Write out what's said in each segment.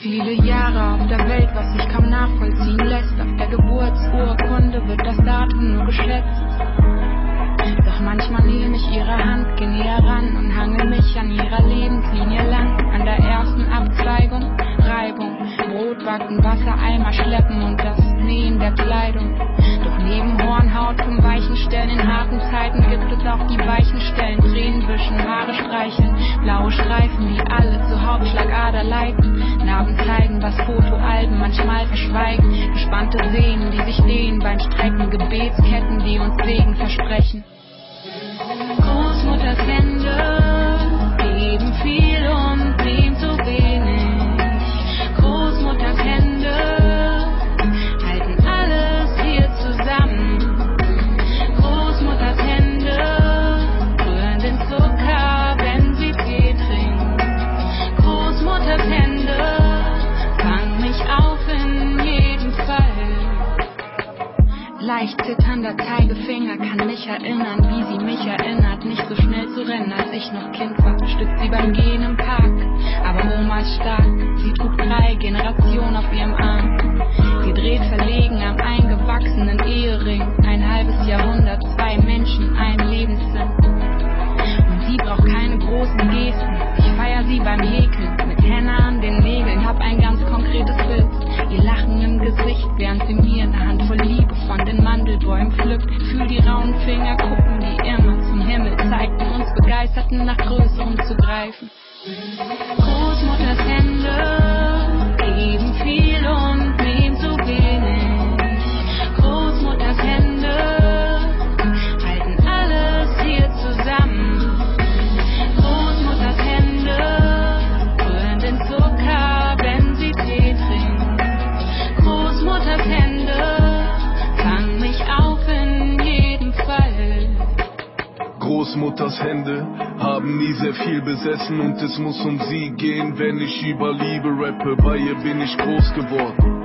Viele Jahre auf der Welt, was sich kaum nachvollziehen lässt. Auf der Geburtsurkunde wird das Datum nur geschätzt. Doch manchmal nehme ich ihre Hand, geh näher ran und hangel mich an ihrer Lebenslinie lang. An der ersten Abzweigung, Reibung, Brot backen, Wassereimer schleppen und das Nähen der Kleidung. Doch neben Hornhaut zum weichen Stellen in harten Zeiten gibt es auch die weichen Stellen. Tränen wischen, Haare streicheln, blaue Streifen, die alle zur Hauptschlagader leiten. Narben zeigen, was Fotoalben manchmal verschweigen. Gespannte Sehnen, die sich dehnen beim Strecken, Gebetsketten, Leicht zitternder Zeigefinger kann mich erinnern, wie sie mich erinnert, nicht so schnell zu rennen, als ich noch Kind war. Stützt sie beim Gehen im Park, aber Oma ist stark. Begeisterten nach Größerem zu greifen. Großmutters Hände Großmutters Hände haben nie sehr viel besessen und es muss um sie gehen, wenn ich über Liebe rappe. Bei ihr bin ich groß geworden.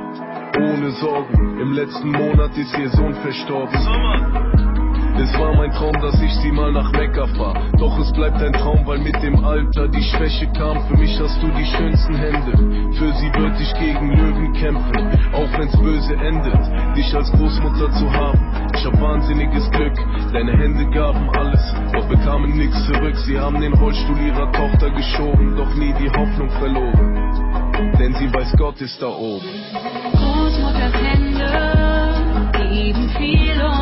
Ohne Sorgen, im letzten Monat ist ihr Sohn verstorben. Es war mein Traum, dass ich sie mal nach Mekka fahr. Doch es bleibt ein Traum, weil mit dem Alter die Schwäche kam. Für mich hast du die schönsten Hände. Für sie würd ich gegen Löwen kämpfen, auch wenn's böse endet. Dich als Großmutter zu haben, ich hab wahnsinniges Glück. Deine Hände gaben alles, doch bekamen nichts zurück. Sie haben den Rollstuhl ihrer Tochter geschoben, doch nie die Hoffnung verloren. Denn sie weiß, Gott ist da oben. Großmutters Hände geben viel um.